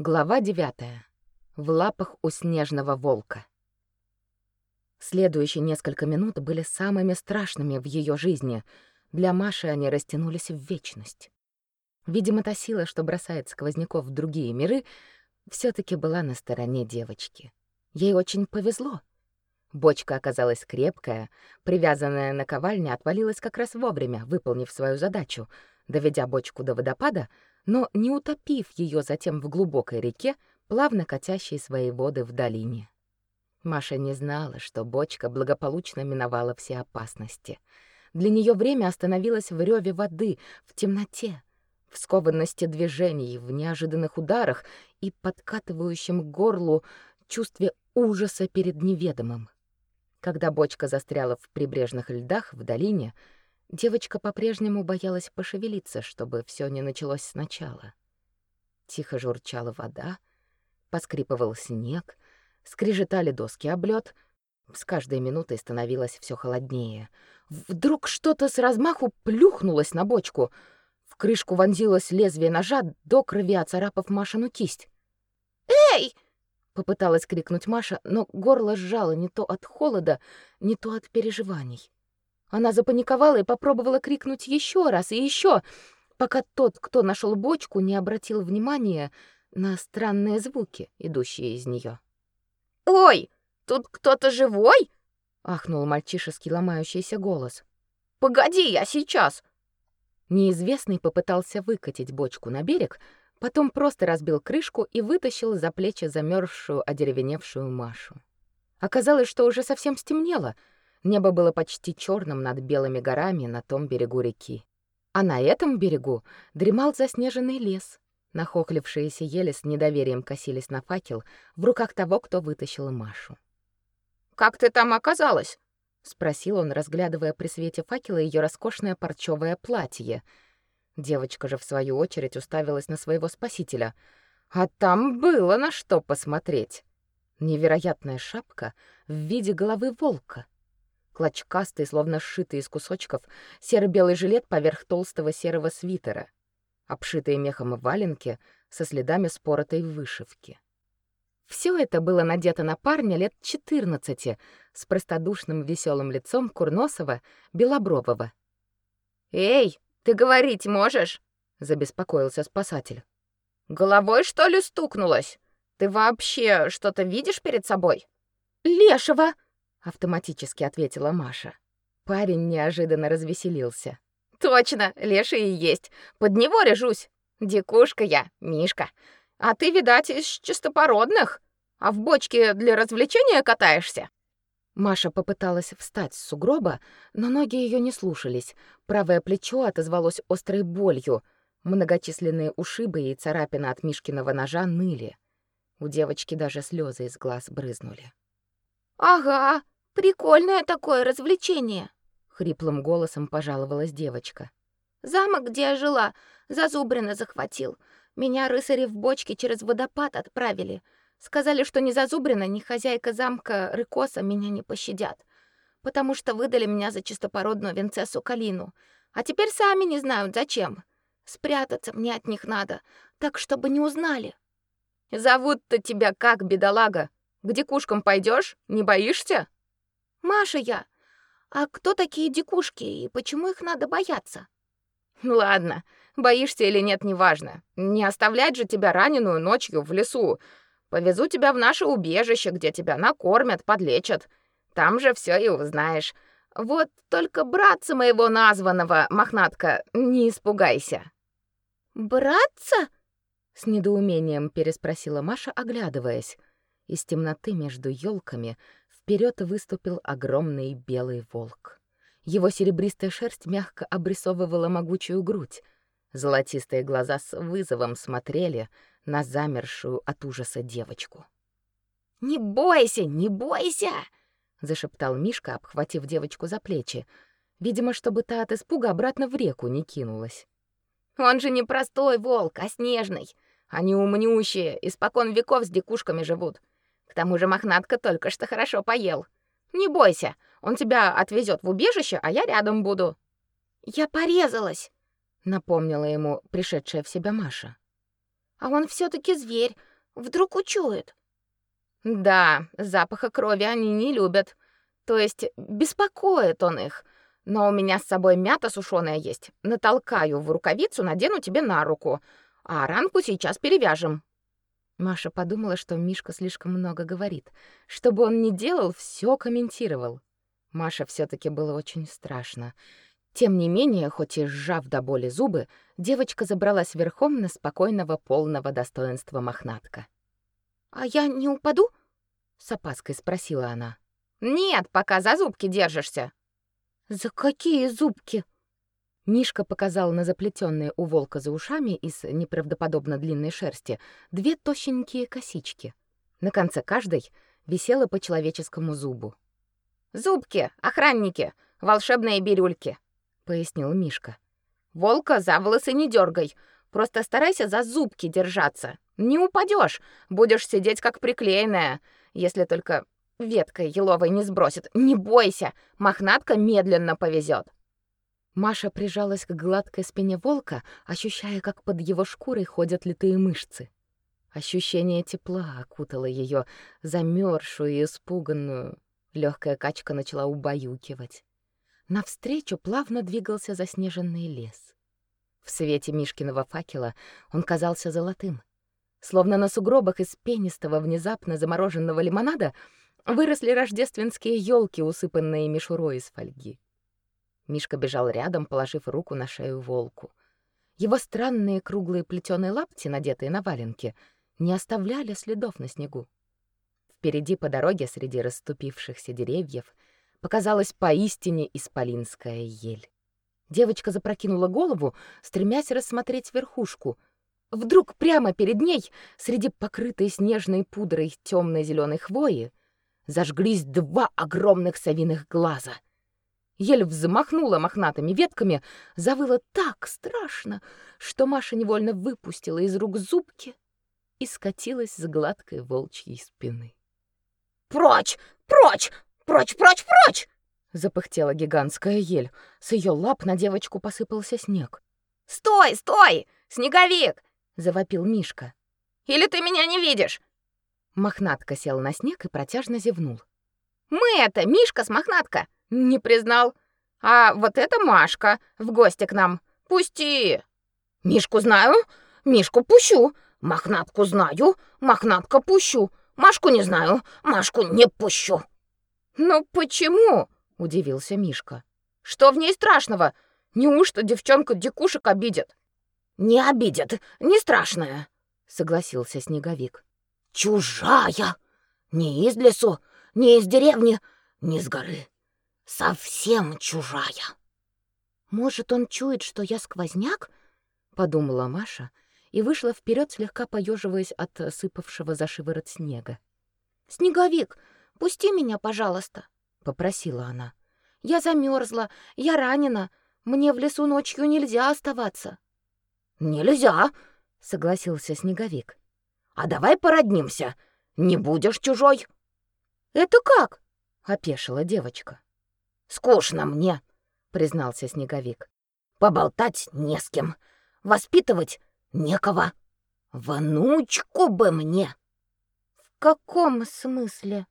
Глава 9. В лапах у снежного волка. Следующие несколько минут были самыми страшными в ее жизни. Для Маши они растянулись в вечность. Видимо, та сила, что бросает сквозняков в другие миры, все таки была на стороне девочки. Ей очень повезло. Бочка оказалась крепкая, привязанная на ковальне отвалилась как раз вовремя, выполнив свою задачу. Доведя бочку до водопада, но не утопив ее затем в глубокой реке, плавно катящей свои воды в долине. Маша не знала, что бочка благополучно миновала все опасности. Для нее время остановилось в реве воды, в темноте, в скованности движений, в неожиданных ударах и подкатывающем к горлу чувстве ужаса перед неведомым. Когда бочка застряла в прибрежных льдах в долине, Девочка по-прежнему боялась пошевелиться, чтобы все не началось сначала. Тихо журчала вода, поскрипывал снег, скрежетали доски об лёд. С каждой минутой становилось все холоднее. Вдруг что-то с размаху плюхнулось на бочку. В крышку вонзилось лезвие ножа, до крови оцарапав Машину кисть. «Эй!» — попыталась крикнуть Маша, но горло сжало не то от холода, не то от переживаний. Она запаниковала и попробовала крикнуть еще раз и еще, пока тот, кто нашел бочку, не обратил внимания на странные звуки, идущие из нее. «Ой, тут кто-то живой?» — ахнул мальчишеский ломающийся голос. «Погоди, я сейчас!» Неизвестный попытался выкатить бочку на берег, потом просто разбил крышку и вытащил за плечи замерзшую, одеревеневшую Машу. Оказалось, что уже совсем стемнело — Небо было почти черным над белыми горами на том берегу реки. А на этом берегу дремал заснеженный лес. Нахохлившиеся ели с недоверием косились на факел в руках того, кто вытащил Машу. «Как ты там оказалась?» — спросил он, разглядывая при свете факела ее роскошное парчевое платье. Девочка же, в свою очередь, уставилась на своего спасителя. А там было на что посмотреть. Невероятная шапка в виде головы волка — клочкастый, словно сшитый из кусочков, серо-белый жилет поверх толстого серого свитера, обшитые мехом валенки со следами споротой вышивки. Все это было надето на парня лет 14 с простодушным веселым лицом курносого, белобрового. «Эй, ты говорить можешь?» — забеспокоился спасатель. «Головой, что ли, стукнулась? Ты вообще что-то видишь перед собой?» «Лешего!» Автоматически ответила Маша. Парень неожиданно развеселился. Точно, леший и есть. Под него режусь. Дикушка я, Мишка. А ты, видать, из чистопородных. А в бочке для развлечения катаешься? Маша попыталась встать с сугроба, но ноги ее не слушались. Правое плечо отозвалось острой болью. Многочисленные ушибы и царапины от Мишкиного ножа ныли. У девочки даже слезы из глаз брызнули. Ага, прикольное такое развлечение, хриплым голосом пожаловалась девочка. Замок, где я жила, зазубрина захватил. Меня рысари в бочке через водопад отправили. Сказали, что ни зазубрина, ни хозяйка замка Рыкоса меня не пощадят, потому что выдали меня за чистопородную винцессу Калину. А теперь сами не знают зачем. Спрятаться мне от них надо, так чтобы не узнали. Зовут-то тебя как, бедолага? К дикушкам пойдешь? Не боишься? Маша я. А кто такие дикушки и почему их надо бояться? Ладно, боишься или нет, неважно. Не оставлять же тебя раненую ночью в лесу. Повезу тебя в наше убежище, где тебя накормят, подлечат. Там же все и узнаешь. Вот только братца моего названного, мохнатка, не испугайся. Братца? С недоумением переспросила Маша, оглядываясь. Из темноты между елками вперед выступил огромный белый волк. Его серебристая шерсть мягко обрисовывала могучую грудь. Золотистые глаза с вызовом смотрели на замершую от ужаса девочку. «Не бойся, не бойся!» — зашептал Мишка, обхватив девочку за плечи, видимо, чтобы та от испуга обратно в реку не кинулась. «Он же не простой волк, а снежный. Они умнющие, испокон веков с дикушками живут. К тому же Мохнатка только что хорошо поел. Не бойся, он тебя отвезет в убежище, а я рядом буду. Я порезалась, напомнила ему пришедшая в себя Маша. А он все таки зверь. Вдруг учует. Да, запаха крови они не любят. То есть беспокоит он их. Но у меня с собой мята сушеная есть. Натолкаю в рукавицу, надену тебе на руку. А ранку сейчас перевяжем. Маша подумала, что Мишка слишком много говорит. Что бы он ни делал, все комментировал. Маша все таки было очень страшно. Тем не менее, хоть и сжав до боли зубы, девочка забралась верхом на спокойного полного достоинства мохнатка. «А я не упаду?» — с опаской спросила она. «Нет, пока за зубки держишься». «За какие зубки?» Мишка показал на заплетенные у волка за ушами из неправдоподобно длинной шерсти две тощенькие косички. На конце каждой висело по человеческому зубу. «Зубки, охранники, волшебные бирюльки», — пояснил Мишка. «Волка за волосы не дергай, просто старайся за зубки держаться. Не упадешь, будешь сидеть как приклеенная, если только веткой еловой не сбросит. Не бойся, мохнатка медленно повезет. Маша прижалась к гладкой спине волка, ощущая, как под его шкурой ходят литые мышцы. Ощущение тепла окутало ее, замерзшую и испуганную. Легкая качка начала убаюкивать. Навстречу плавно двигался заснеженный лес. В свете Мишкиного факела он казался золотым. Словно на сугробах из пенистого, внезапно замороженного лимонада выросли рождественские елки, усыпанные мишурой из фольги. Мишка бежал рядом, положив руку на шею волку. Его странные круглые плетеные лапти, надетые на валенки, не оставляли следов на снегу. Впереди по дороге среди расступившихся деревьев показалась поистине исполинская ель. Девочка запрокинула голову, стремясь рассмотреть верхушку. Вдруг прямо перед ней, среди покрытой снежной пудрой темно зеленой хвои, зажглись два огромных совиных глаза — Ель взмахнула мохнатыми ветками, завыла так страшно, что Маша невольно выпустила из рук зубки и скатилась с гладкой волчьей спины. «Прочь! Прочь! Прочь, прочь, прочь!» запыхтела гигантская ель. С ее лап на девочку посыпался снег. «Стой, стой! Снеговик!» — завопил Мишка. «Или ты меня не видишь?» Мохнатка сел на снег и протяжно зевнул. «Мы это, Мишка с Мохнатка!» Не признал. А вот это Машка в гости к нам. Пусти. Мишку знаю, Мишку пущу. Мохнатку знаю, Мохнатка пущу. Машку не знаю, Машку не пущу. Ну почему? удивился Мишка. Что в ней страшного? Неужто девчонка дикушек обидит? Не обидят, не страшная, согласился Снеговик. Чужая, не из лесу, не из деревни, не с горы совсем чужая. Может, он чует, что я сквозняк? подумала Маша и вышла вперед, слегка поеживаясь от сыпавшего за шиворот снега. Снеговик, пусти меня, пожалуйста, попросила она. Я замерзла, я ранена, мне в лесу ночью нельзя оставаться. Нельзя, согласился Снеговик. А давай породнимся. Не будешь чужой. Это как? опешила девочка. Скучно мне, признался Снеговик. Поболтать не с кем, воспитывать некого. Внучку бы мне. В каком смысле?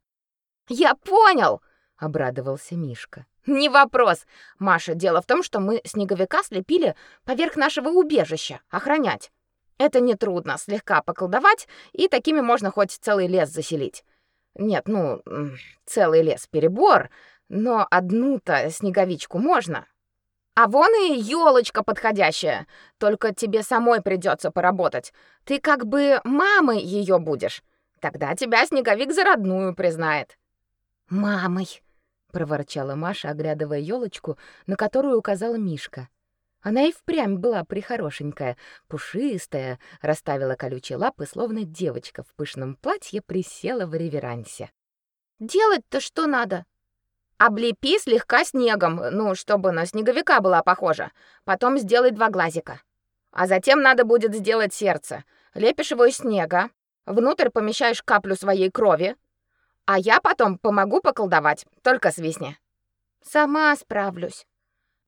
Я понял, обрадовался Мишка. Не вопрос. Маша, дело в том, что мы снеговика слепили поверх нашего убежища охранять. Это не трудно, слегка поколдовать, и такими можно хоть целый лес заселить. Нет, ну, целый лес перебор, но одну-то снеговичку можно. А вон и елочка подходящая. Только тебе самой придется поработать. Ты как бы мамой ее будешь. Тогда тебя снеговик за родную признает. Мамой, проворчала Маша, оглядывая елочку, на которую указала Мишка. Она и впрямь была прихорошенькая, пушистая, расставила колючие лапы, словно девочка в пышном платье присела в реверансе. Делать-то что надо? Облепи слегка снегом, ну, чтобы на снеговика была похожа. Потом сделай два глазика. А затем надо будет сделать сердце. Лепишь его из снега, внутрь помещаешь каплю своей крови, а я потом помогу поколдовать, только свистни. Сама справлюсь.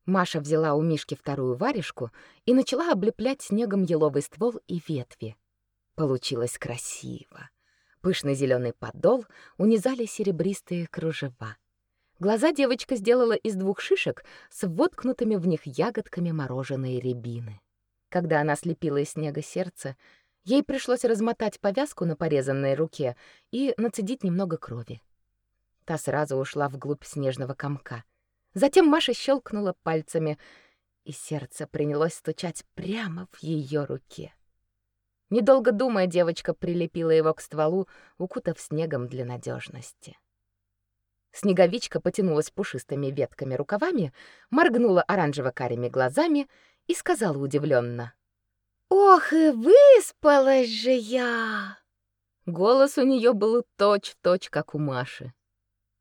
Маша взяла у Мишки вторую варежку и начала облеплять снегом еловый ствол и ветви. Получилось красиво. Пышный зеленый подол унизали серебристые кружева. Глаза девочка сделала из двух шишек с воткнутыми в них ягодками мороженой рябины. Когда она слепила из снега сердце, ей пришлось размотать повязку на порезанной руке и нацедить немного крови. Та сразу ушла вглубь снежного комка. Затем Маша щелкнула пальцами, и сердце принялось стучать прямо в ее руке. Недолго думая, девочка прилепила его к стволу, укутав снегом для надежности. Снеговичка потянулась пушистыми ветками рукавами, моргнула оранжево-карими глазами и сказала удивленно: «Ох, и выспалась же я!» Голос у нее был точь-в-точь, -точь, как у Маши.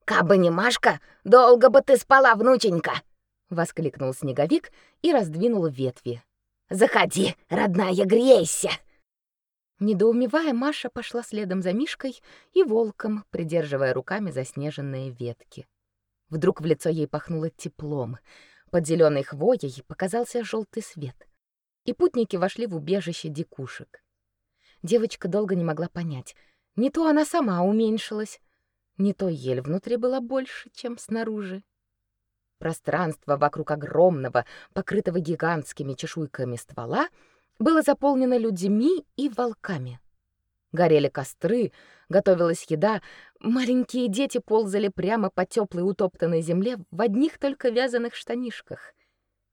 «Кабы не Машка, долго бы ты спала, внученька!» — воскликнул снеговик и раздвинул ветви. «Заходи, родная, грейся!» Недоумевая, Маша пошла следом за Мишкой и волком, придерживая руками заснеженные ветки. Вдруг в лицо ей пахнуло теплом. Под зеленой хвоей показался желтый свет. И путники вошли в убежище дикушек. Девочка долго не могла понять, не то она сама уменьшилась, не то ель внутри была больше, чем снаружи. Пространство вокруг огромного, покрытого гигантскими чешуйками ствола, было заполнено людьми и волками. Горели костры, готовилась еда, маленькие дети ползали прямо по теплой утоптанной земле в одних только вязаных штанишках.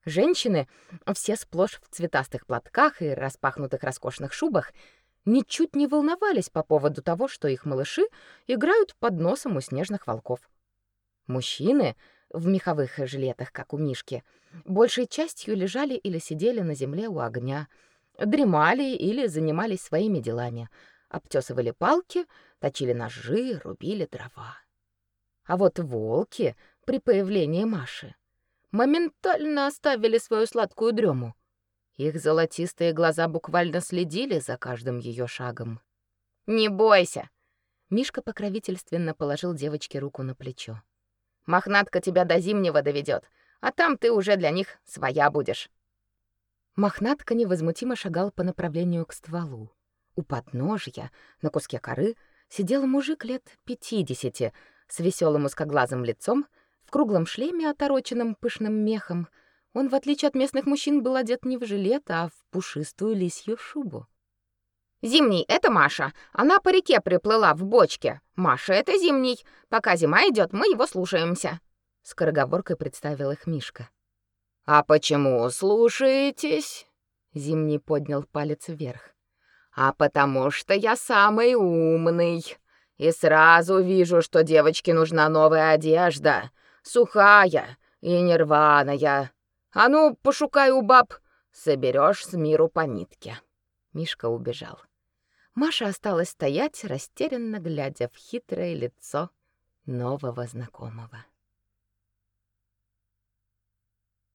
Женщины, все сплошь в цветастых платках и распахнутых роскошных шубах, ничуть не волновались по поводу того, что их малыши играют под носом у снежных волков. Мужчины в меховых жилетах, как у Мишки, большей частью лежали или сидели на земле у огня, дремали или занимались своими делами, обтесывали палки, точили ножи, рубили дрова. А вот волки при появлении Маши моментально оставили свою сладкую дрему — их золотистые глаза буквально следили за каждым ее шагом. «Не бойся!» Мишка покровительственно положил девочке руку на плечо. «Мохнатка тебя до зимнего доведет, а там ты уже для них своя будешь». Мохнатка невозмутимо шагал по направлению к стволу. У подножья, на куске коры, сидел мужик лет пятидесяти с веселым узкоглазым лицом, в круглом шлеме, отороченном пышным мехом, он, в отличие от местных мужчин, был одет не в жилет, а в пушистую лисью шубу. «Зимний — это Маша. Она по реке приплыла в бочке. Маша — это Зимний. Пока зима идет, мы его слушаемся». Скороговоркой представил их Мишка. «А почему слушаетесь?» Зимний поднял палец вверх. «А потому что я самый умный. И сразу вижу, что девочке нужна новая одежда. Сухая и нерваная. А ну, пошукай у баб, соберешь с миру по нитке. Мишка убежал. Маша осталась стоять, растерянно глядя в хитрое лицо нового знакомого.